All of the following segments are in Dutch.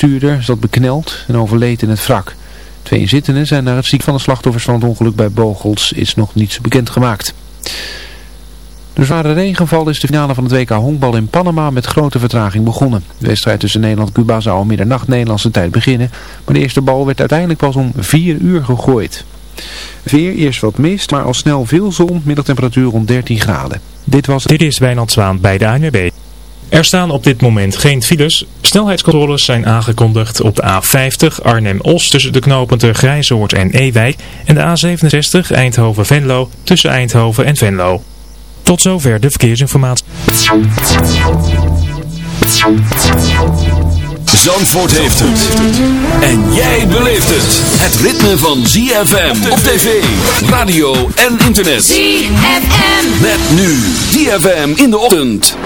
Stuurder zat bekneld en overleed in het wrak. Twee inzittenden zijn naar het ziek van de slachtoffers van het ongeluk bij Bogels is nog niets bekendgemaakt. De zware regenval is de finale van het WK honkbal in Panama met grote vertraging begonnen. De wedstrijd tussen Nederland en Cuba zou om middernacht Nederlandse tijd beginnen, maar de eerste bal werd uiteindelijk pas om 4 uur gegooid. Weer eerst wat mist, maar al snel veel zon, middeltemperatuur rond 13 graden. Dit was Dit is Wijnand Zwaan bij de ANWB. Er staan op dit moment geen files. Snelheidscontroles zijn aangekondigd op de A50 Arnhem-Os tussen de knooppunten Grijzoord en Ewijk en de A67 Eindhoven-Venlo tussen Eindhoven en Venlo. Tot zover de verkeersinformatie. Zandvoort heeft het. En jij beleeft het. Het ritme van ZFM op tv, radio en internet. ZFM. Met nu ZFM in de ochtend.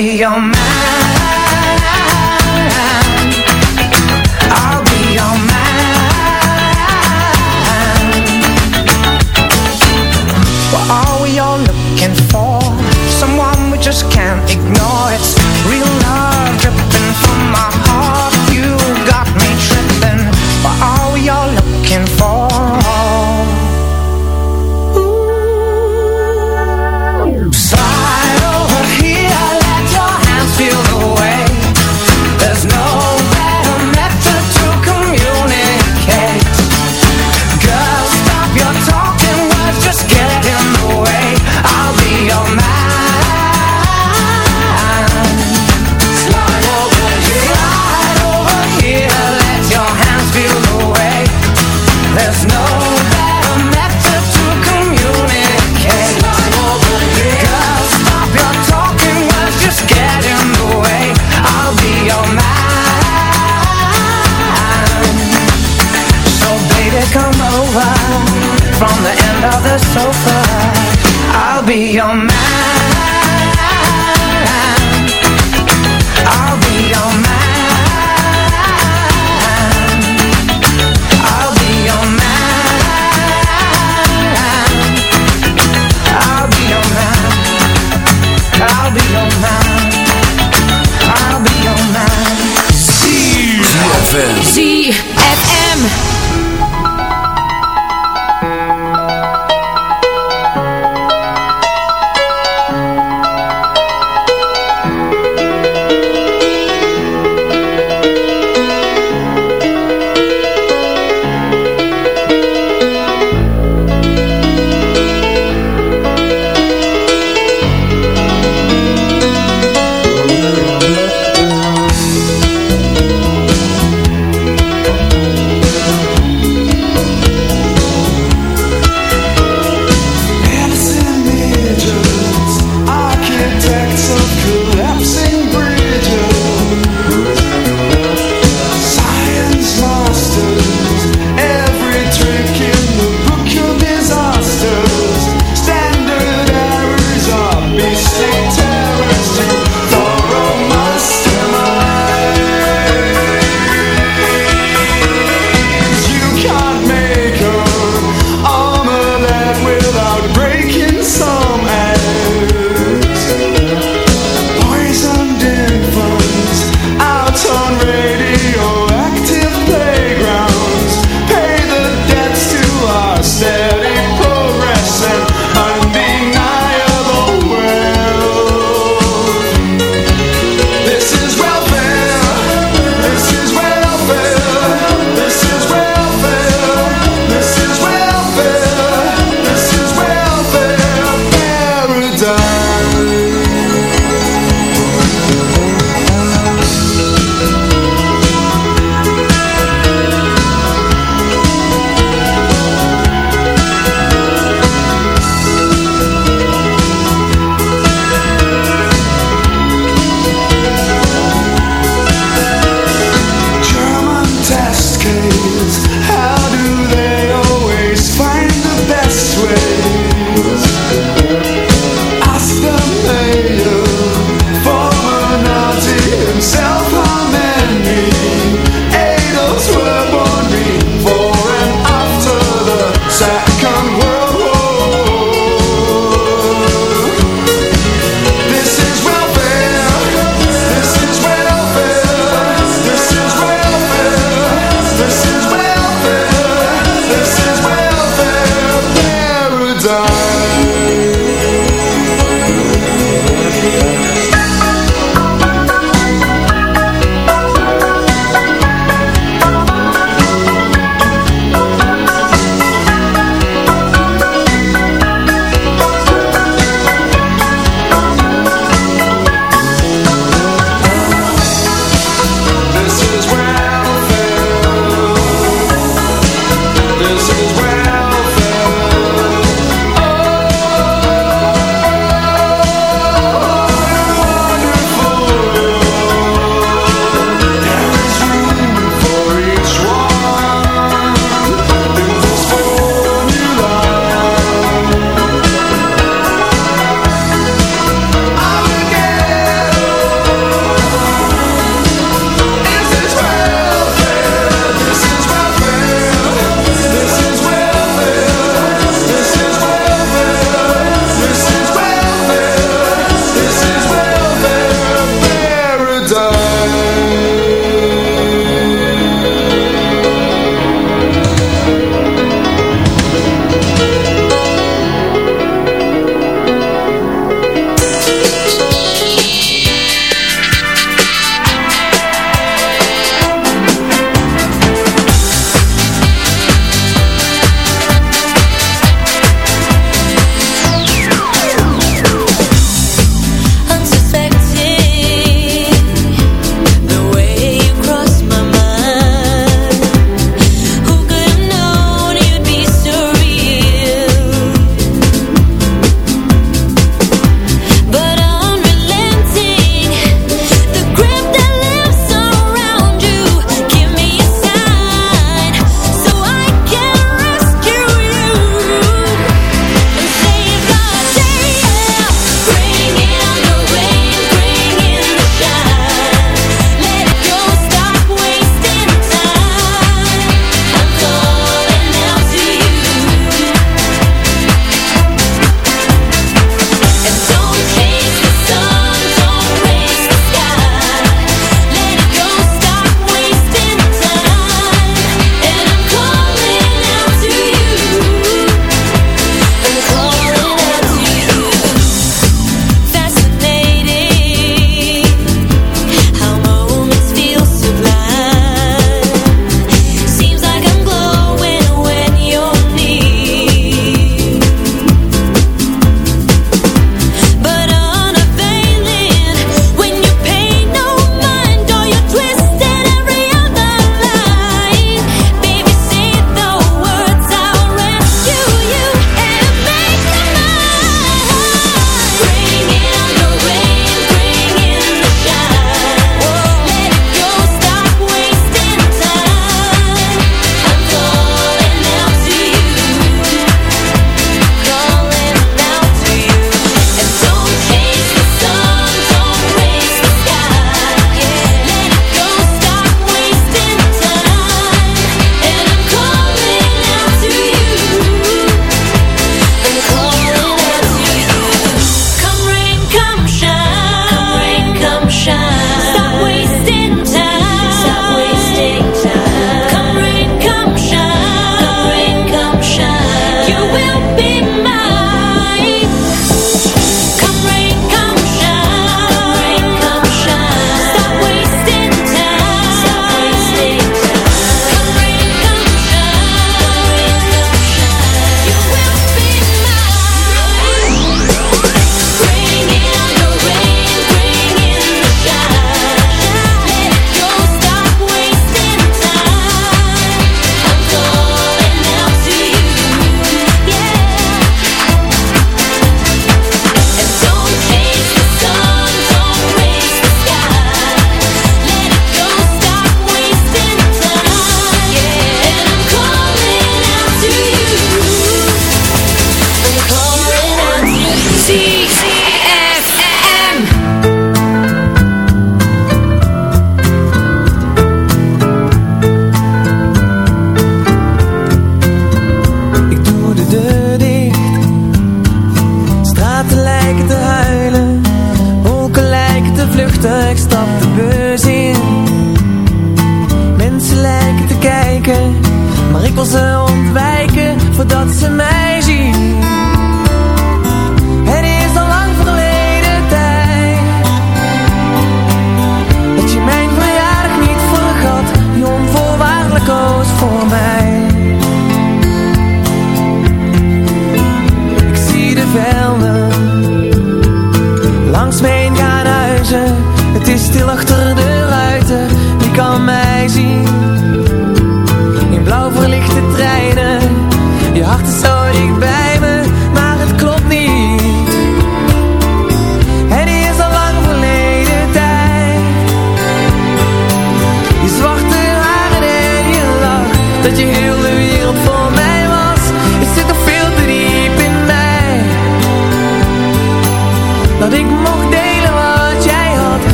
Your man.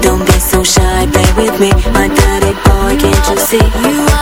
don't be so shy, play with me. My dirty boy, can't you see? You are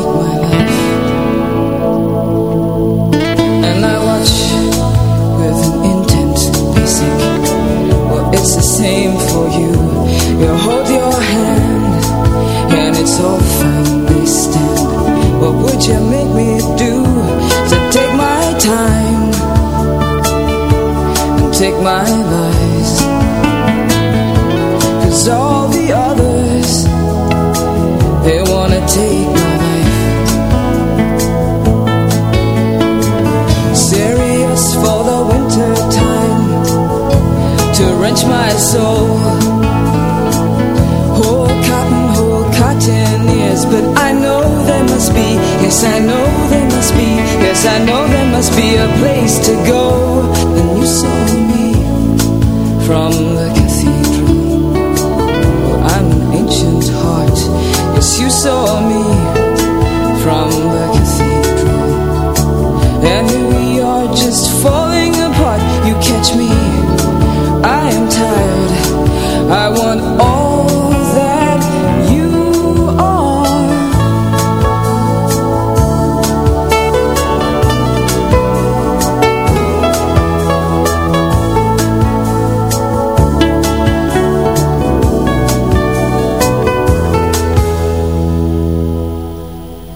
same for you. You hold your hand And it's all fine, they stand What would you make me do To take my time? And take my life. to wrench my soul. Whole cotton, whole cotton, ears, but I know there must be, yes, I know there must be, yes, I know there must be a place to go. And you saw me from the cathedral. Oh, I'm an ancient heart, yes, you saw me.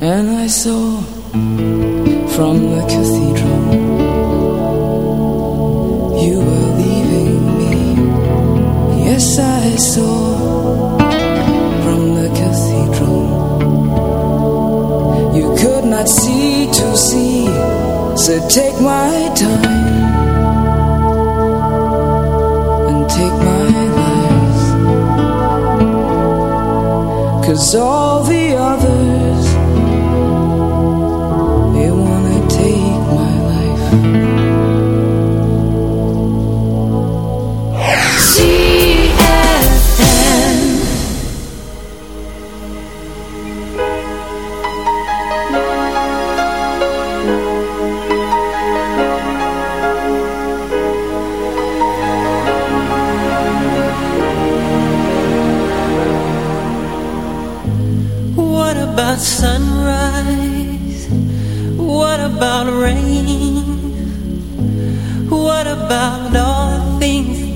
and I saw from the cathedral you were leaving me. Yes, I saw from the cathedral you could not see to see, so take my time. and Take my life, cause all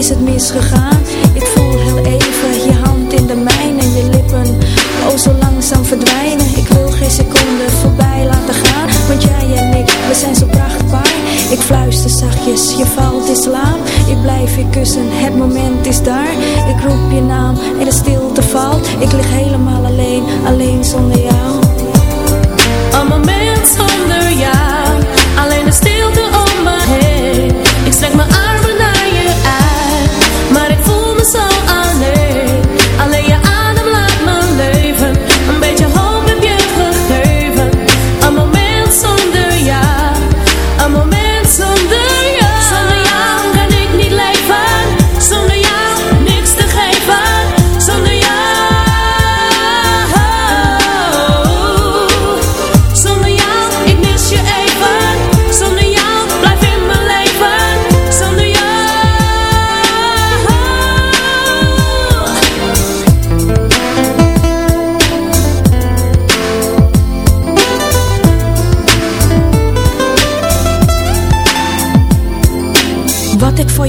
is het misgegaan?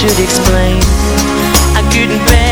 should explain. I couldn't bear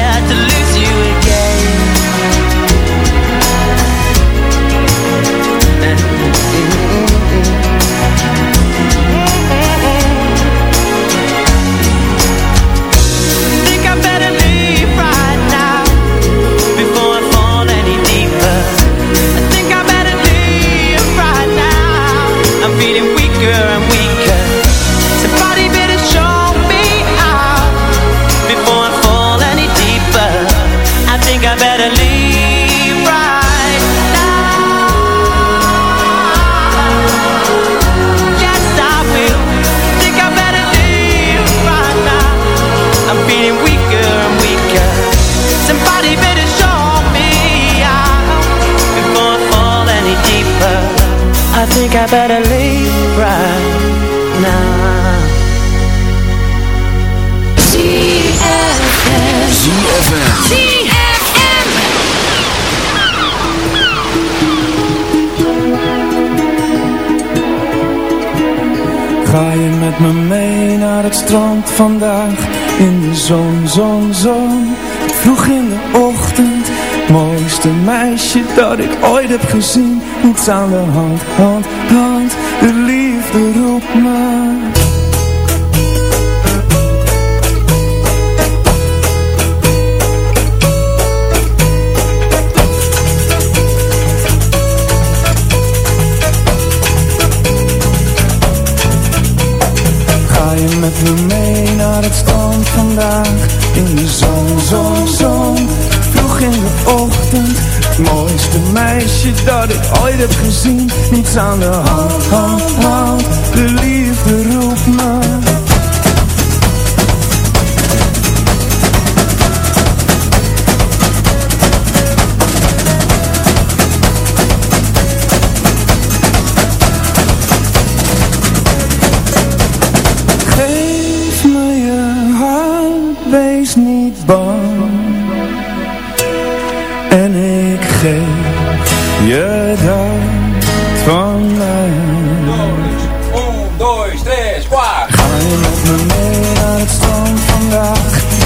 better leave right now. Ga je met me mee naar het strand vandaag In de zon, zon, zon Vroeg in de Mooiste meisje dat ik ooit heb gezien. Niets aan de hand, hand, hand. De liefde roept me gezien, niets aan de hand, hand, hand. De liefde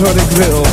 to the grill.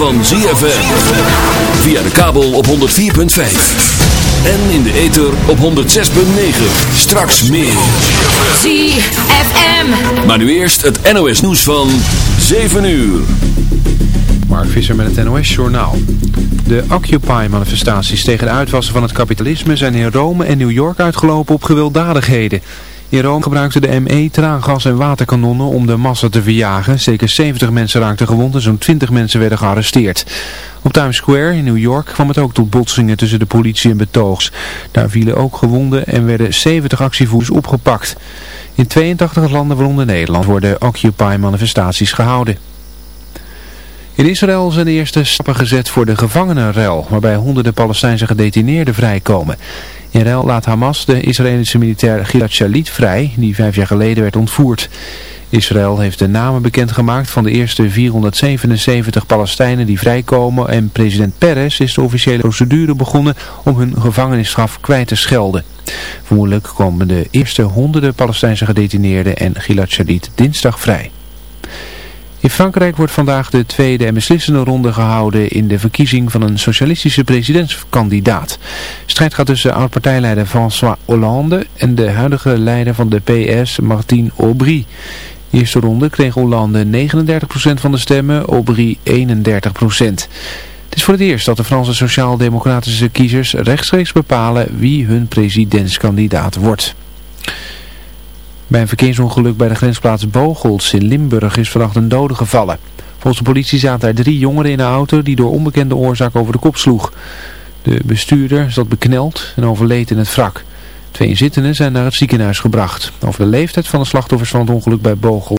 Van ZFM. Via de kabel op 104.5. En in de ether op 106.9. Straks meer. ZFM. Maar nu eerst het NOS nieuws van 7 uur. Mark Visser met het NOS Journaal. De Occupy-manifestaties tegen de uitwassen van het kapitalisme zijn in Rome en New York uitgelopen op gewelddadigheden. In Rome gebruikte de ME traangas en waterkanonnen om de massa te verjagen. Zeker 70 mensen raakten gewond en zo'n 20 mensen werden gearresteerd. Op Times Square in New York kwam het ook tot botsingen tussen de politie en betoogs. Daar vielen ook gewonden en werden 70 actievoerders opgepakt. In 82 landen, waaronder Nederland, worden Occupy-manifestaties gehouden. In Israël zijn de eerste stappen gezet voor de gevangenenruil, waarbij honderden Palestijnse gedetineerden vrijkomen. In laat Hamas de Israëlische militair Gilad Shalit vrij, die vijf jaar geleden werd ontvoerd. Israël heeft de namen bekendgemaakt van de eerste 477 Palestijnen die vrijkomen en president Peres is de officiële procedure begonnen om hun gevangenisstraf kwijt te schelden. Vermoedelijk komen de eerste honderden Palestijnse gedetineerden en Gilad Shalit dinsdag vrij. In Frankrijk wordt vandaag de tweede en beslissende ronde gehouden in de verkiezing van een socialistische presidentskandidaat. Strijd gaat tussen oud-partijleider François Hollande en de huidige leider van de PS, Martine Aubry. De eerste ronde kreeg Hollande 39% van de stemmen, Aubry 31%. Het is voor het eerst dat de Franse sociaal-democratische kiezers rechtstreeks bepalen wie hun presidentskandidaat wordt. Bij een verkeersongeluk bij de grensplaats Bocholt in Limburg is vannacht een dode gevallen. Volgens de politie zaten er drie jongeren in een auto die door onbekende oorzaak over de kop sloeg. De bestuurder zat bekneld en overleed in het wrak. Twee inzittenden zijn naar het ziekenhuis gebracht. Over de leeftijd van de slachtoffers van het ongeluk bij Bocholt